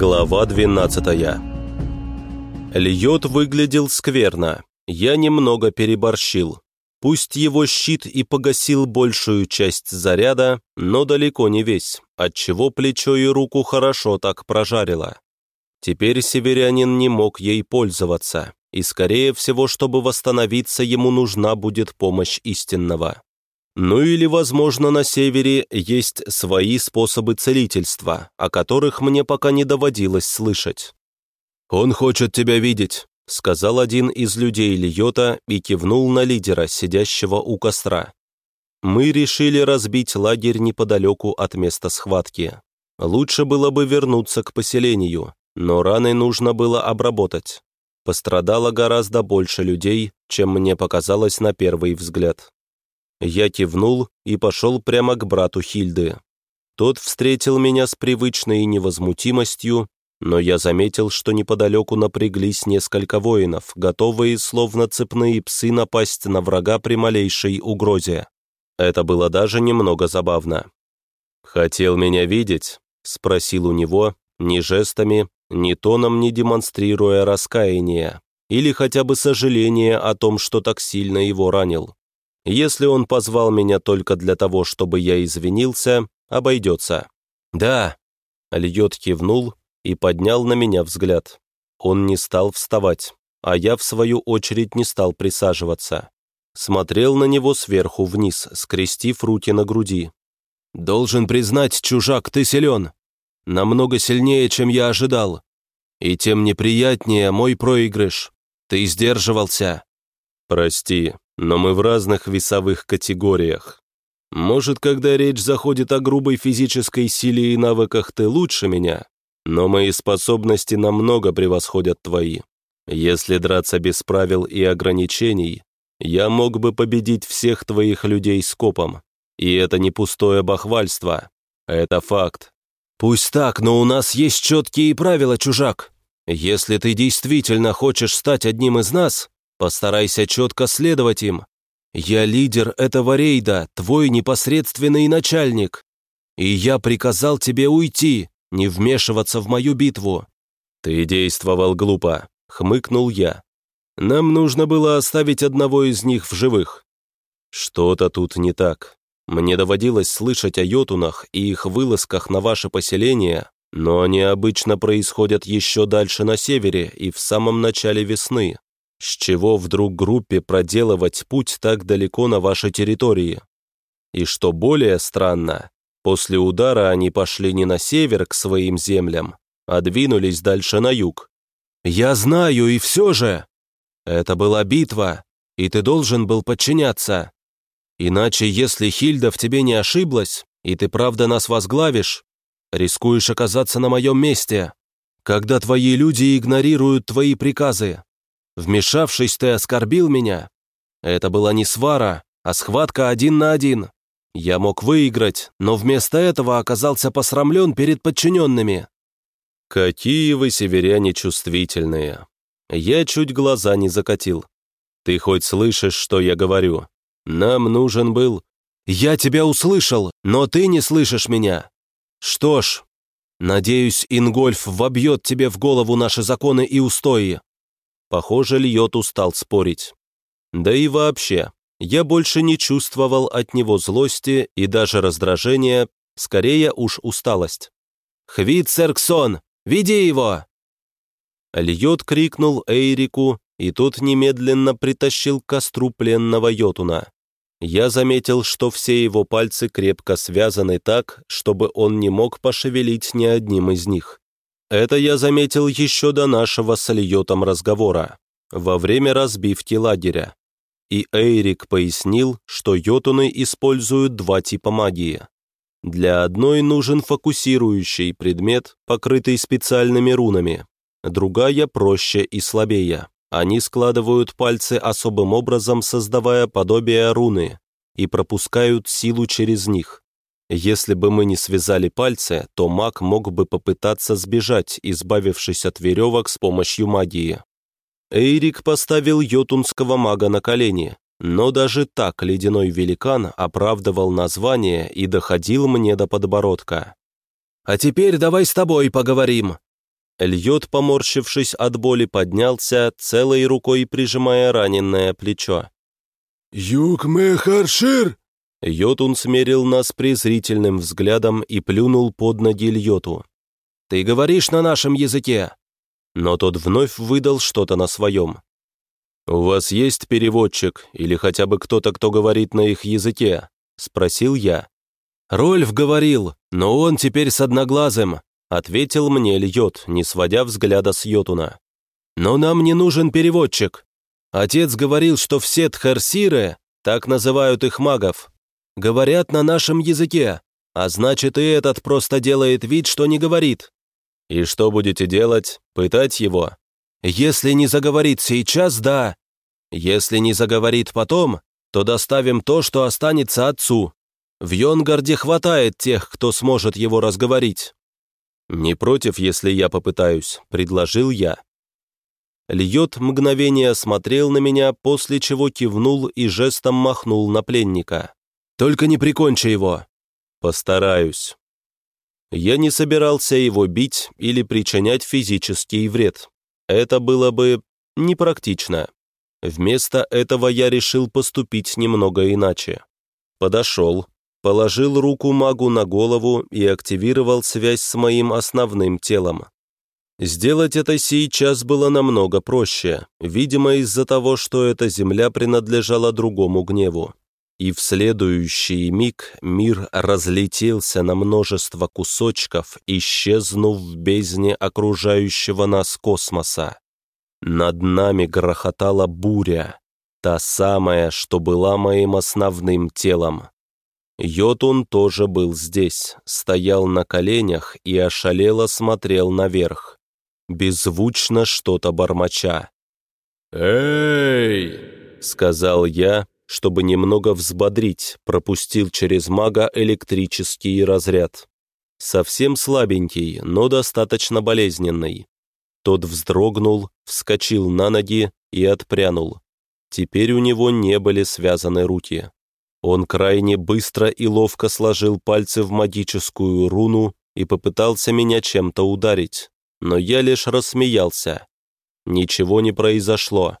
Глава 12 Льет выглядел скверно. Я немного переборщил. Пусть его щит и погасил большую часть заряда, но далеко не весь, отчего плечо и руку хорошо так прожарило. Теперь северянин не мог ей пользоваться, и, скорее всего, чтобы восстановиться, ему нужна будет помощь истинного. Ну или, возможно, на севере есть свои способы целительства, о которых мне пока не доводилось слышать. «Он хочет тебя видеть», — сказал один из людей Льота и кивнул на лидера, сидящего у костра. Мы решили разбить лагерь неподалеку от места схватки. Лучше было бы вернуться к поселению, но раны нужно было обработать. Пострадало гораздо больше людей, чем мне показалось на первый взгляд. Я кивнул и пошел прямо к брату Хильды. Тот встретил меня с привычной невозмутимостью, но я заметил, что неподалеку напряглись несколько воинов, готовые, словно цепные псы, напасть на врага при малейшей угрозе. Это было даже немного забавно. «Хотел меня видеть?» — спросил у него, ни жестами, ни тоном не демонстрируя раскаяния или хотя бы сожаления о том, что так сильно его ранил. Если он позвал меня только для того, чтобы я извинился, обойдется. «Да», — Льот кивнул и поднял на меня взгляд. Он не стал вставать, а я, в свою очередь, не стал присаживаться. Смотрел на него сверху вниз, скрестив руки на груди. «Должен признать, чужак, ты силен. Намного сильнее, чем я ожидал. И тем неприятнее мой проигрыш. Ты сдерживался». «Прости, но мы в разных весовых категориях. Может, когда речь заходит о грубой физической силе и навыках, ты лучше меня, но мои способности намного превосходят твои. Если драться без правил и ограничений, я мог бы победить всех твоих людей скопом. И это не пустое бахвальство. Это факт. Пусть так, но у нас есть четкие правила, чужак. Если ты действительно хочешь стать одним из нас, Постарайся четко следовать им. Я лидер этого рейда, твой непосредственный начальник. И я приказал тебе уйти, не вмешиваться в мою битву». «Ты действовал глупо», — хмыкнул я. «Нам нужно было оставить одного из них в живых». «Что-то тут не так. Мне доводилось слышать о йотунах и их вылазках на ваше поселение, но они обычно происходят еще дальше на севере и в самом начале весны. С чего вдруг группе проделывать путь так далеко на вашей территории? И что более странно, после удара они пошли не на север к своим землям, а двинулись дальше на юг. «Я знаю, и все же!» «Это была битва, и ты должен был подчиняться. Иначе, если Хильда в тебе не ошиблась, и ты правда нас возглавишь, рискуешь оказаться на моем месте, когда твои люди игнорируют твои приказы. Вмешавшись, ты оскорбил меня. Это была не свара, а схватка один на один. Я мог выиграть, но вместо этого оказался посрамлен перед подчиненными. Какие вы, северяне, чувствительные. Я чуть глаза не закатил. Ты хоть слышишь, что я говорю? Нам нужен был... Я тебя услышал, но ты не слышишь меня. Что ж, надеюсь, Ингольф вобьет тебе в голову наши законы и устои. Похоже, Льот устал спорить. Да и вообще, я больше не чувствовал от него злости и даже раздражения, скорее уж усталость. «Хвит Серксон! Веди его!» Льот крикнул Эйрику, и тот немедленно притащил к костру пленного Йотуна. Я заметил, что все его пальцы крепко связаны так, чтобы он не мог пошевелить ни одним из них. Это я заметил еще до нашего с Альотом разговора, во время разбивки лагеря. И Эйрик пояснил, что йотуны используют два типа магии. Для одной нужен фокусирующий предмет, покрытый специальными рунами. Другая проще и слабее. Они складывают пальцы особым образом, создавая подобие руны, и пропускают силу через них. Если бы мы не связали пальцы, то маг мог бы попытаться сбежать, избавившись от веревок с помощью магии. Эйрик поставил йотунского мага на колени, но даже так ледяной великан оправдывал название и доходил мне до подбородка. «А теперь давай с тобой поговорим». Льет, поморщившись от боли, поднялся, целой рукой прижимая раненое плечо. «Юг Мехаршир!» Йотун смерил нас презрительным взглядом и плюнул под ноги Льоту. «Ты говоришь на нашем языке!» Но тот вновь выдал что-то на своем. «У вас есть переводчик или хотя бы кто-то, кто говорит на их языке?» — спросил я. «Рольф говорил, но он теперь с одноглазым», — ответил мне Льот, не сводя взгляда с Йотуна. «Но нам не нужен переводчик. Отец говорил, что все тхарсиры, так называют их магов, говорят на нашем языке, а значит и этот просто делает вид, что не говорит. И что будете делать? Пытать его? Если не заговорит сейчас, да. Если не заговорит потом, то доставим то, что останется отцу. В Йонгарде хватает тех, кто сможет его разговорить. «Не против, если я попытаюсь», — предложил я. Льет мгновение смотрел на меня, после чего кивнул и жестом махнул на пленника. Только не прикончи его!» «Постараюсь». Я не собирался его бить или причинять физический вред. Это было бы непрактично. Вместо этого я решил поступить немного иначе. Подошел, положил руку магу на голову и активировал связь с моим основным телом. Сделать это сейчас было намного проще, видимо, из-за того, что эта земля принадлежала другому гневу и в следующий миг мир разлетелся на множество кусочков, исчезнув в бездне окружающего нас космоса. Над нами грохотала буря, та самая, что была моим основным телом. Йотун тоже был здесь, стоял на коленях и ошалело смотрел наверх, беззвучно что-то бормоча. «Эй!» — сказал я, чтобы немного взбодрить, пропустил через мага электрический разряд. Совсем слабенький, но достаточно болезненный. Тот вздрогнул, вскочил на ноги и отпрянул. Теперь у него не были связаны руки. Он крайне быстро и ловко сложил пальцы в магическую руну и попытался меня чем-то ударить, но я лишь рассмеялся. Ничего не произошло.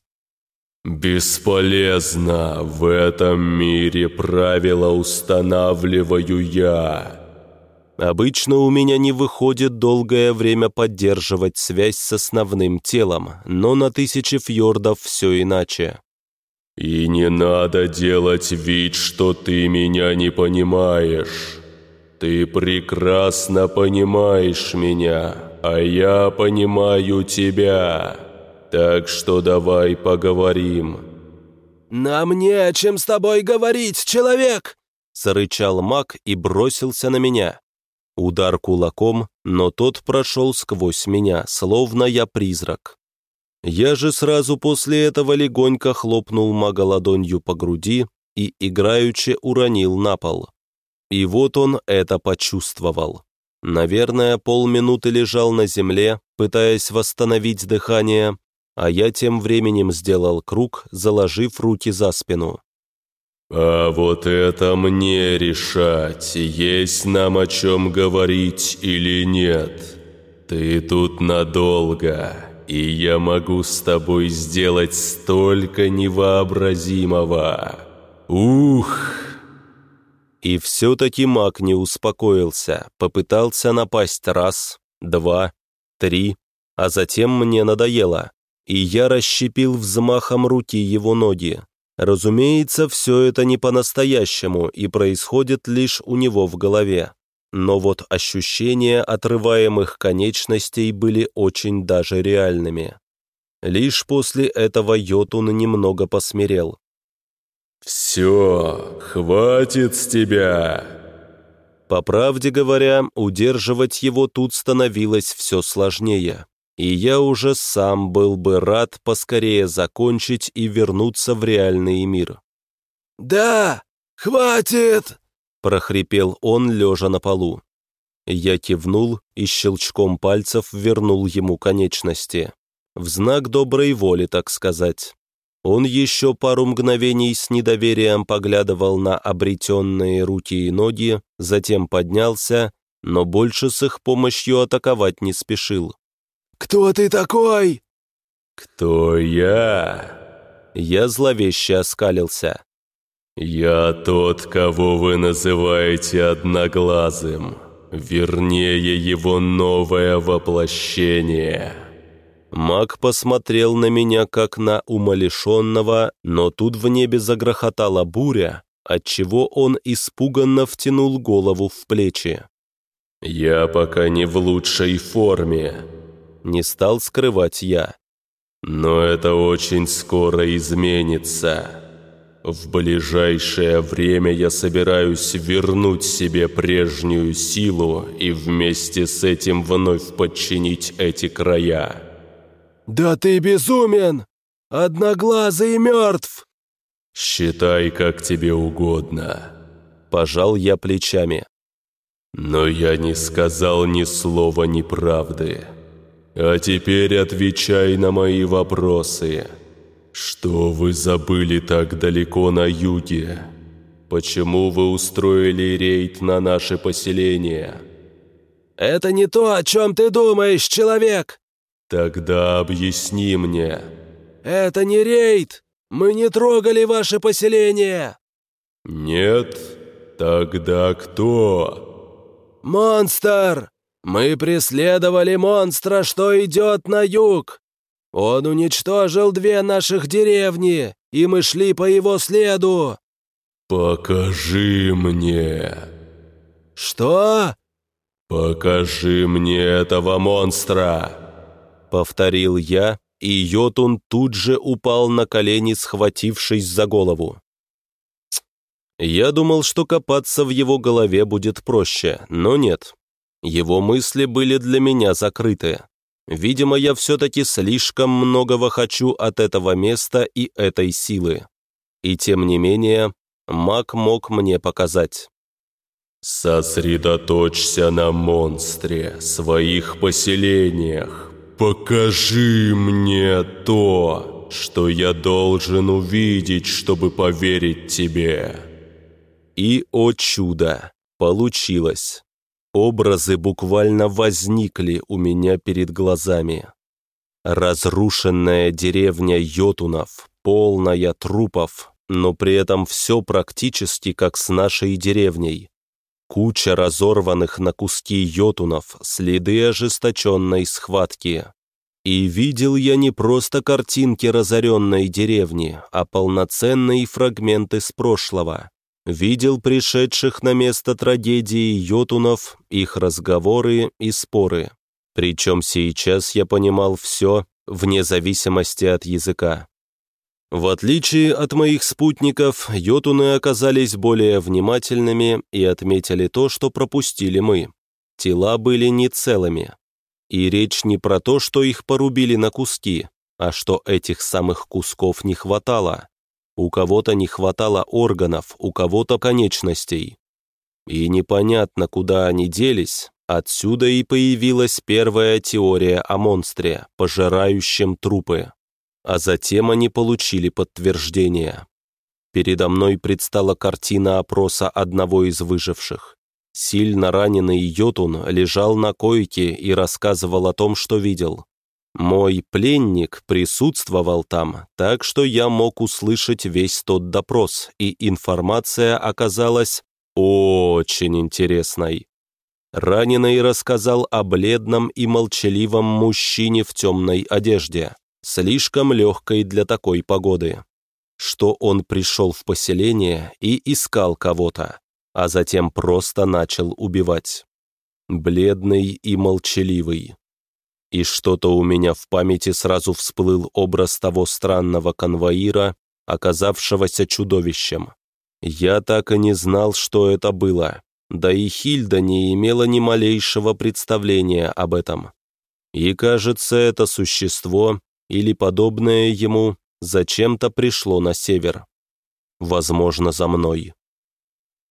«Бесполезно. В этом мире правила устанавливаю я». Обычно у меня не выходит долгое время поддерживать связь с основным телом, но на тысячи фьордов все иначе. «И не надо делать вид, что ты меня не понимаешь. Ты прекрасно понимаешь меня, а я понимаю тебя». Так что давай поговорим». «Нам не о чем с тобой говорить, человек!» Зарычал маг и бросился на меня. Удар кулаком, но тот прошел сквозь меня, словно я призрак. Я же сразу после этого легонько хлопнул мага ладонью по груди и играючи уронил на пол. И вот он это почувствовал. Наверное, полминуты лежал на земле, пытаясь восстановить дыхание, а я тем временем сделал круг, заложив руки за спину. «А вот это мне решать, есть нам о чем говорить или нет. Ты тут надолго, и я могу с тобой сделать столько невообразимого. Ух!» И все-таки маг не успокоился, попытался напасть раз, два, три, а затем мне надоело и я расщепил взмахом руки его ноги. Разумеется, все это не по-настоящему и происходит лишь у него в голове. Но вот ощущения отрываемых конечностей были очень даже реальными. Лишь после этого Йотун немного посмирел. «Все, хватит с тебя!» По правде говоря, удерживать его тут становилось все сложнее и я уже сам был бы рад поскорее закончить и вернуться в реальный мир. «Да, хватит!» — прохрипел он, лежа на полу. Я кивнул и щелчком пальцев вернул ему конечности. В знак доброй воли, так сказать. Он еще пару мгновений с недоверием поглядывал на обретенные руки и ноги, затем поднялся, но больше с их помощью атаковать не спешил. Кто ты такой?» «Кто я?» Я зловеще оскалился. «Я тот, кого вы называете Одноглазым, вернее, его новое воплощение». Маг посмотрел на меня, как на умалишенного, но тут в небе загрохотала буря, отчего он испуганно втянул голову в плечи. «Я пока не в лучшей форме», — не стал скрывать я. «Но это очень скоро изменится». В ближайшее время я собираюсь вернуть себе прежнюю силу и вместе с этим вновь подчинить эти края». «Да ты безумен! Одноглазый мертв!» «Считай, как тебе угодно», – пожал я плечами. «Но я не сказал ни слова неправды. А теперь отвечай на мои вопросы». «Что вы забыли так далеко на юге? Почему вы устроили рейд на наше поселение?» «Это не то, о чем ты думаешь, человек!» «Тогда объясни мне». «Это не рейд! Мы не трогали ваше поселение!» «Нет? Тогда кто?» «Монстр! Мы преследовали монстра, что идет на юг! Он уничтожил две наших деревни, и мы шли по его следу!» «Покажи мне!» «Что?» «Покажи мне этого монстра!» Повторил я, и Йотун тут же упал на колени, схватившись за голову. Я думал, что копаться в его голове будет проще, но нет. Его мысли были для меня закрыты. Видимо, я все-таки слишком многого хочу от этого места и этой силы. И тем не менее, маг мог мне показать. «Сосредоточься на монстре, своих поселениях. Покажи мне то, что я должен увидеть, чтобы поверить тебе». И, о чудо, получилось. Образы буквально возникли у меня перед глазами. Разрушенная деревня Йотунов, полная трупов, но при этом все практически как с нашей деревней. Куча разорванных на куски йотунов, следы ожесточенной схватки. И видел я не просто картинки разоренной деревни, а полноценные фрагменты с прошлого видел пришедших на место трагедии йотунов, их разговоры и споры. Причем сейчас я понимал все, вне зависимости от языка. В отличие от моих спутников, йотуны оказались более внимательными и отметили то, что пропустили мы. Тела были не целыми. И речь не про то, что их порубили на куски, а что этих самых кусков не хватало. У кого-то не хватало органов, у кого-то конечностей. И непонятно, куда они делись, отсюда и появилась первая теория о монстре, пожирающем трупы. А затем они получили подтверждение. Передо мной предстала картина опроса одного из выживших. Сильно раненый Йотун лежал на койке и рассказывал о том, что видел. Мой пленник присутствовал там, так что я мог услышать весь тот допрос, и информация оказалась очень интересной. Раненый рассказал о бледном и молчаливом мужчине в темной одежде, слишком легкой для такой погоды, что он пришел в поселение и искал кого-то, а затем просто начал убивать. Бледный и молчаливый, и что-то у меня в памяти сразу всплыл образ того странного конвоира, оказавшегося чудовищем. Я так и не знал, что это было, да и Хильда не имела ни малейшего представления об этом. И кажется, это существо, или подобное ему, зачем-то пришло на север. Возможно, за мной.